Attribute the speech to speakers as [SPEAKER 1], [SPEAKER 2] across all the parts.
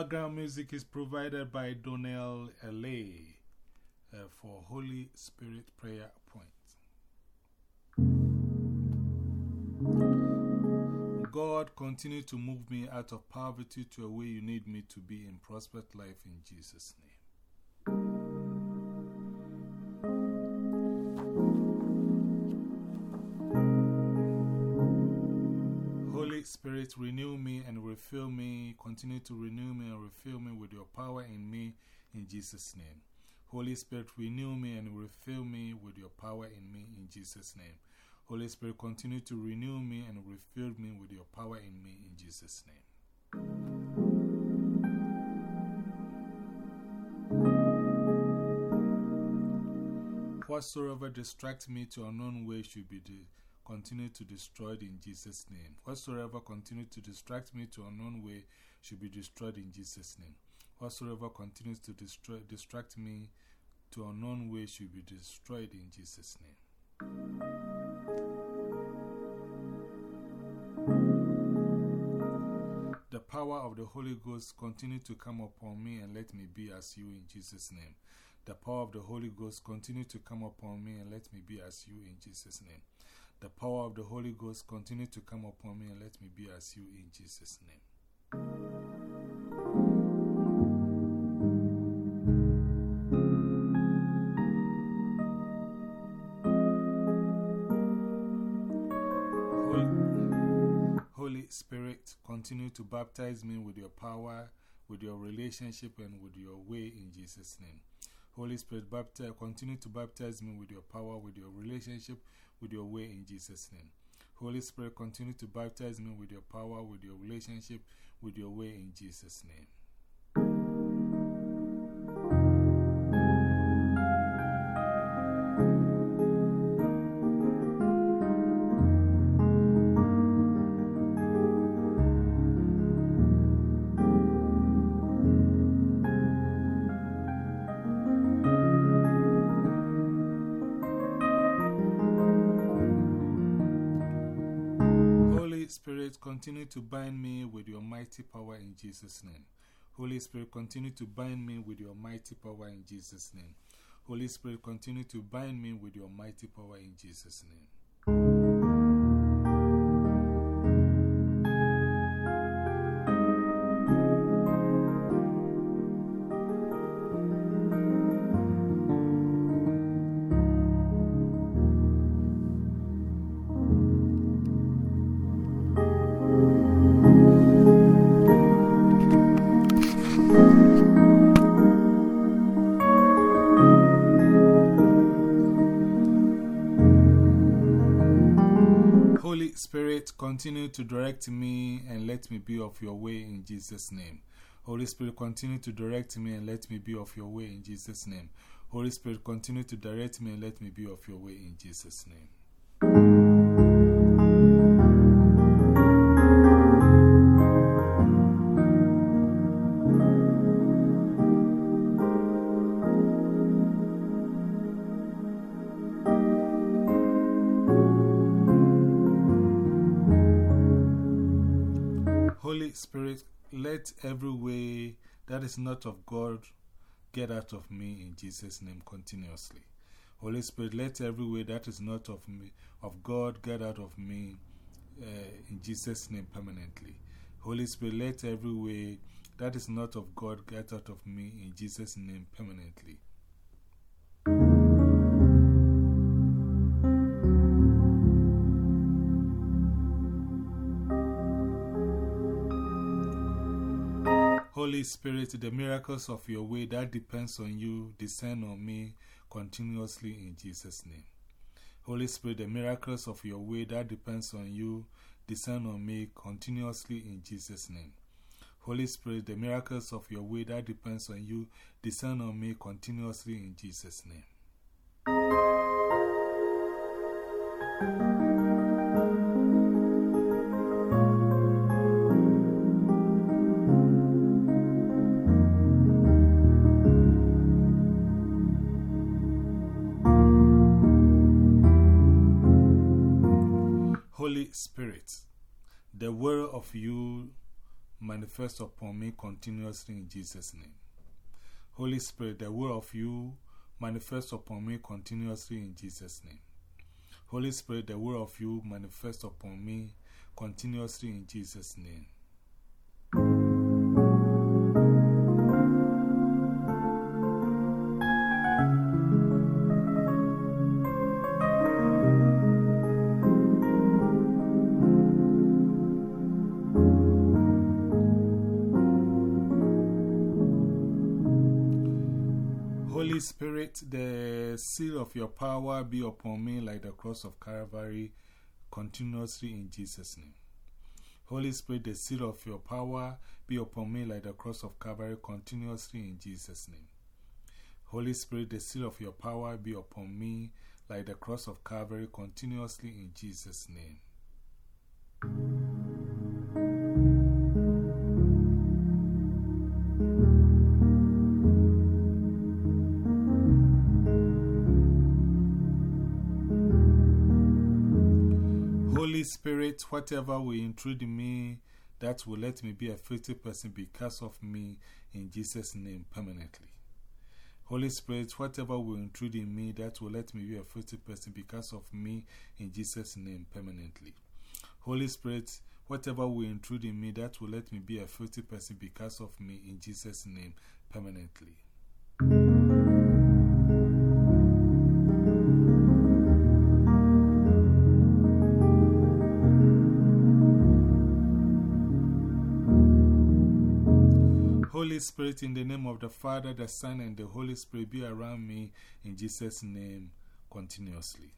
[SPEAKER 1] Background music is provided by Donnell L.A. Uh, for Holy Spirit Prayer Point. God, continue to move me out of poverty to a way you need me to be in prosperous life in Jesus' name. Spirit, renew me and refill me. Continue to renew me and refill me with your power in me in Jesus' name. Holy Spirit, renew me and refill me with your power in me in Jesus' name. Holy Spirit, continue to renew me and refill me with your power in me in Jesus' name. Whatsoever distracts me to unknown way should be continue to destroyed in Jesus' name. Whatsoever continue to distract me to unknown way should be destroyed in Jesus' name. Whatsoever continues to destroy, distract me to unknown way should be destroyed in Jesus' name. The power of the Holy Ghost continue to come upon me and let me be as you in Jesus' name. The power of the Holy Ghost continue to come upon me and let me be as you in Jesus' name. The power of the Holy Ghost continue to come upon me and let me be as you in Jesus' name. Holy Spirit, continue to baptize me with your power, with your relationship, and with your way in Jesus' name. Holy Spirit, baptize, continue to baptize me with your power, with your relationship, with your way in Jesus' name. Holy Spirit, continue to baptize me with your power, with your relationship, with your way in Jesus' name. Spirit, continue to bind me with your mighty power in Jesus' name. Holy Spirit, continue to bind me with your mighty power in Jesus' name. Holy Spirit, continue to bind me with your mighty power in Jesus' name. Spirit, continue to direct me and let me be of your way in Jesus' name. Holy Spirit, continue to direct me and let me be of your way in Jesus' name. Holy Spirit, continue to direct me and let me be of your way in Jesus' name. Spirit, let every way that is not of God get out of me in Jesus' name continuously. Holy Spirit, let every way that is not of me, of God, get out of me uh, in Jesus' name permanently. Holy Spirit, let every way that is not of God get out of me in Jesus' name permanently. Holy Spirit, the miracles of your way that depends on you descend on me continuously in Jesus' name. Holy Spirit, the miracles of your way that depends on you descend on me continuously in Jesus' name. Holy Spirit, the miracles of your way that depends on you descend on me continuously in Jesus' name. Spirit, the will of you manifest upon me continuously in Jesus' name. Holy Spirit, the will of you manifest upon me continuously in Jesus' name. Holy Spirit, the will of you manifest upon me continuously in Jesus' name. Spirit, the seal of your power be upon me like the cross of Calvary continuously in Jesus' name. Holy Spirit, the seal of your power be upon me like the cross of Calvary continuously in Jesus' name. Holy Spirit, the seal of your power be upon me like the cross of Calvary continuously in Jesus' name. Spirit, whatever will intrude in me, that will let me be a filthy person because of me in Jesus' name permanently. Holy Spirit, whatever will intrude in me, that will let me be a filthy person because of me in Jesus' name permanently. Holy Spirit, whatever will intrude in me, that will let me be a filthy person because of me in Jesus' name permanently. Spirit, in the name of the Father, the Son, and the Holy Spirit, be around me in Jesus' name continuously.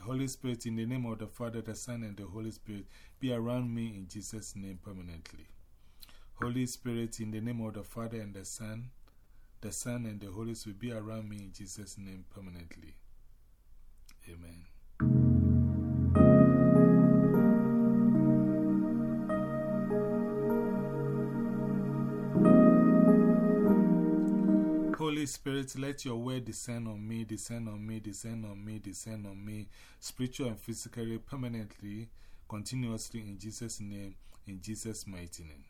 [SPEAKER 1] Holy Spirit, in the name of the Father, the Son, and the Holy Spirit, be around me in Jesus' name permanently. Holy Spirit, in the name of the Father and the Son, the Son, and the Holy Spirit, be around me in Jesus' name permanently. Amen. Holy Spirit, let your word descend on me, descend on me, descend on me, descend on me, spiritual and physically, permanently, continuously, in Jesus' name, in Jesus' mighty name.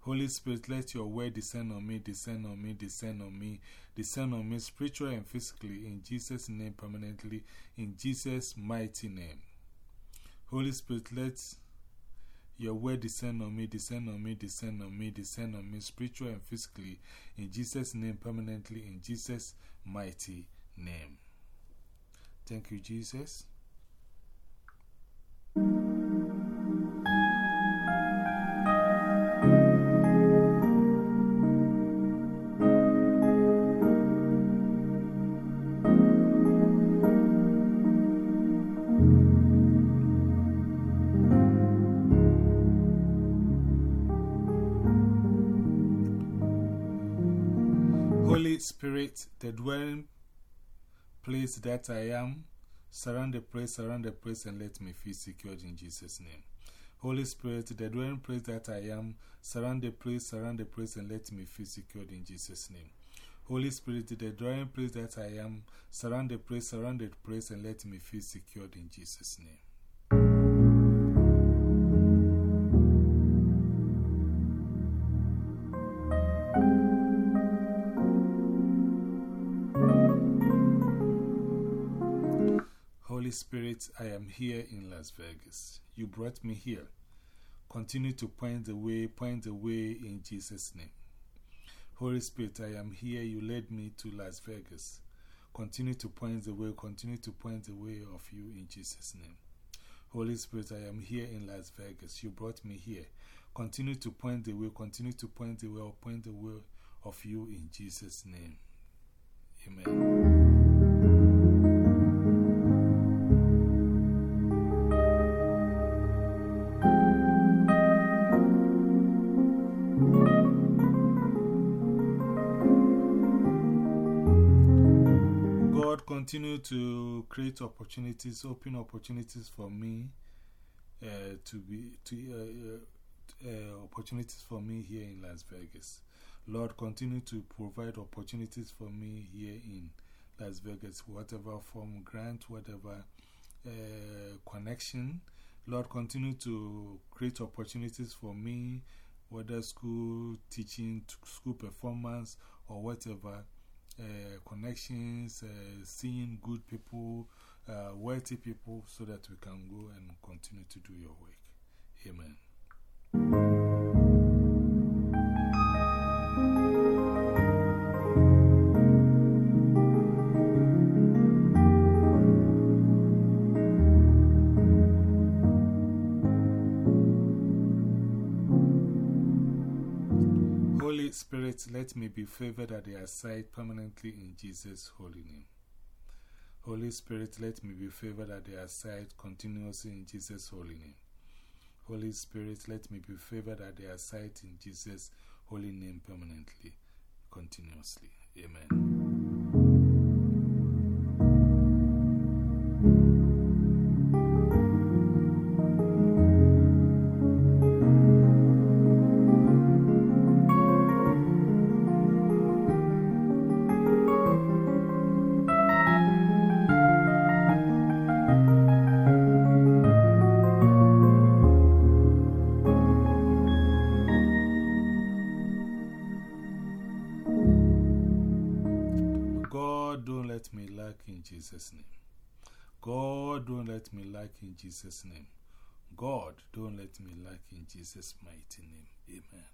[SPEAKER 1] Holy Spirit, let your word descend on me, descend on me, descend on me, descend on me, spiritually and physically, in Jesus' name, permanently, in Jesus' mighty name. Holy Spirit, let your word descend on me, descend on me, descend on me, descend on me, spiritually and physically, in Jesus' name, permanently, in Jesus' mighty name. Thank you, Jesus. The dwelling place that I am, surround the place, surround the place, and let me feel secured in Jesus' name. Holy Spirit, the dwelling place that I am, surround the place, surround the place, and let me feel secured in Jesus' name. Holy Spirit, the dwelling place that I am, surround the place, surround the place, and let me feel secured in Jesus' name. Holy Spirit, I am here in Las Vegas. You brought me here. Continue to point the way, point the way in Jesus' name. Holy Spirit, I am here. You led me to Las Vegas. Continue to point the way, continue to point the way of you in Jesus' name. Holy Spirit, I am here in Las Vegas. You brought me here. Continue to point the way, continue to point the way, point the way of you in Jesus' name. Amen. Continue to create opportunities, open opportunities for me uh, to be to uh, uh, opportunities for me here in Las Vegas. Lord, continue to provide opportunities for me here in Las Vegas, whatever form, grant, whatever connection. Lord, continue to create opportunities for me, whether school teaching, school performance, or whatever. Uh, connections, uh, seeing good people, uh, wealthy people, so that we can go and continue to do your work. Amen. Let me be favored at their sight permanently in Jesus' holy name. Holy Spirit, let me be favored at their sight continuously in Jesus' holy name. Holy Spirit, let me be favored at their sight in Jesus' holy name permanently, continuously. Amen. Jesus' name. God, don't let me lack in Jesus' mighty name. Amen.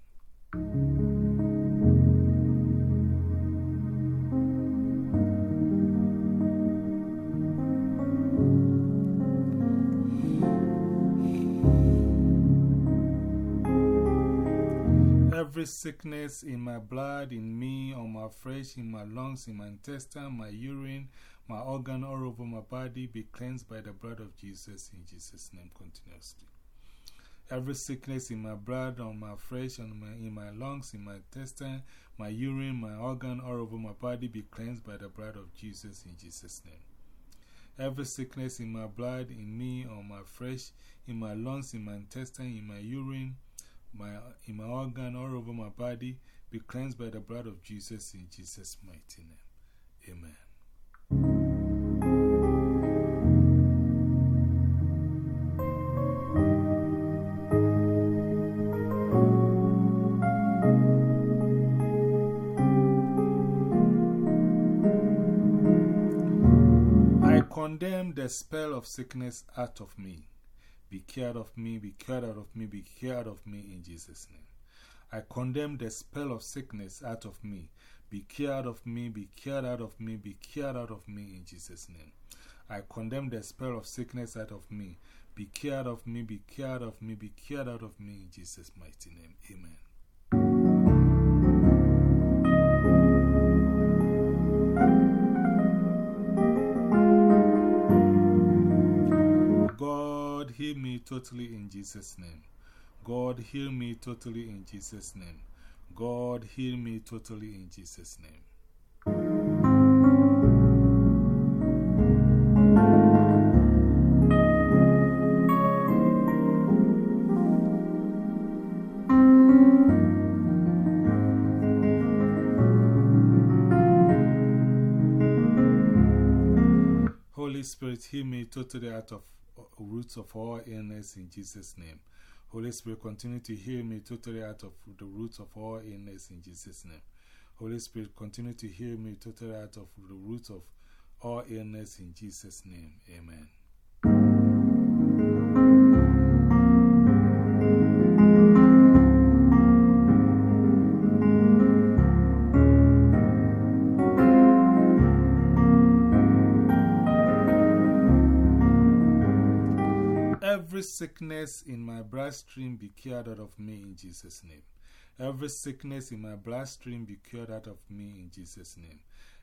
[SPEAKER 1] Every sickness in my blood, in me, on my flesh, in my lungs, in my intestine, my urine, my organ, all over my body be cleansed by the blood of Jesus in Jesus' name continuously. Every sickness in my blood, on my flesh, on my, in my lungs, in my intestine, my urine, my organ, all over my body be cleansed by the blood of Jesus in Jesus' name. Every sickness in my blood, in me, on my flesh, in my lungs, in my intestine, in my urine, my, in my organ, all over my body, be cleansed by the blood of Jesus in Jesus' mighty name. Amen. Condemn the spell of sickness out of me. Be cured of me, be cured out of me, be cured of me in Jesus' name. I condemn the spell of sickness out of me. Be cured of me, be cured out of me, be cured out of me in Jesus' name. I condemn the spell of sickness out of me. Be cured of me, be cured of me, be cured out of me in Jesus' mighty name. Amen. totally in Jesus' name. God, heal me totally in Jesus' name. God, heal me totally in Jesus' name. Holy Spirit, heal me totally out of roots of all illness in Jesus' name. Holy Spirit, continue to heal me totally out of the roots of all illness in Jesus' name. Holy Spirit, continue to heal me totally out of the roots of all illness in Jesus' name. Amen. Sickness in my bloodstream be cured out of me in Jesus' name. Every sickness in my bloodstream be cured out of me in Jesus' name.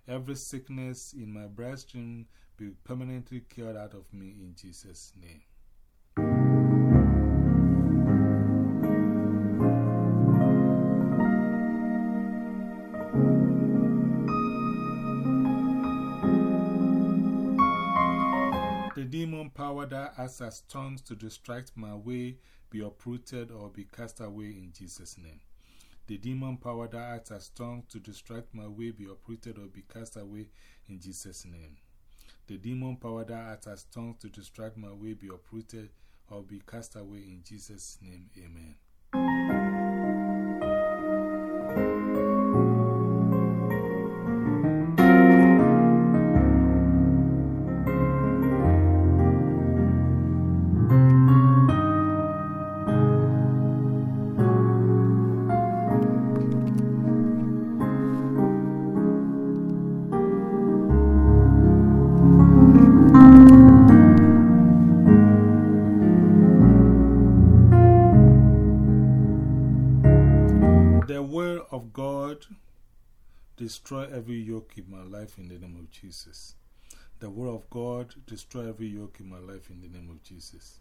[SPEAKER 1] Every sickness in my bloodstream be permanently cured out of me in Jesus' name. Demon power that acts as tongues to distract my way be uprooted or be cast away in Jesus' name. The demon power that acts as tongues to distract my way be uprooted or be cast away in Jesus' name. The demon power that acts as tongue to distract my way be uprooted or be cast away in Jesus' name. Amen. Destroy every yoke in my life in the name of Jesus. The Word of God destroy every yoke in my life in the name of Jesus.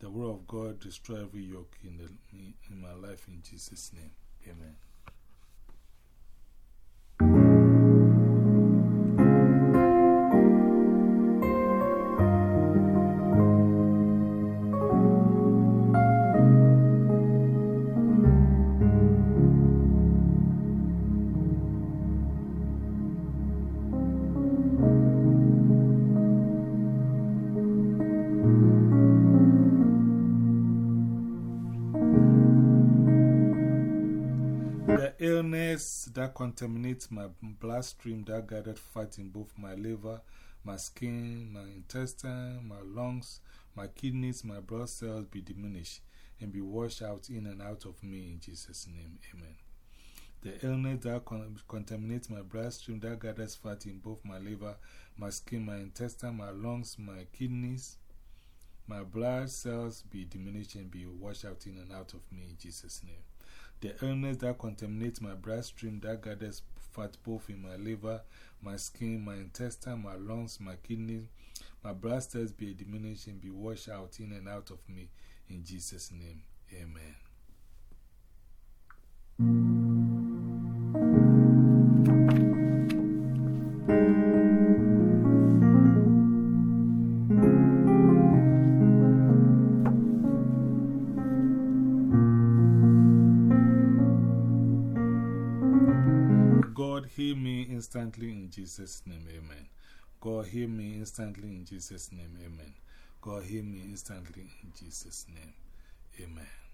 [SPEAKER 1] The Word of God destroy every yoke in, the, in my life in Jesus' name. Amen. That contaminates my bloodstream that gathered fat in both my liver, my skin, my intestine, my lungs, my kidneys, my blood cells be diminished and be washed out in and out of me in Jesus' name. Amen. The illness that con contaminates my bloodstream that gathers fat in both my liver, my skin, my intestine, my lungs, my kidneys, my blood cells be diminished and be washed out in and out of me in Jesus' name. The illness that contaminates my bloodstream that gathers fat both in my liver, my skin, my intestine, my lungs, my kidneys, my blood cells be diminished and be washed out in and out of me in Jesus' name. Amen. Instantly in Jesus' name. Amen. God, heal me instantly in Jesus' name. Amen. God, heal me instantly in Jesus' name. Amen.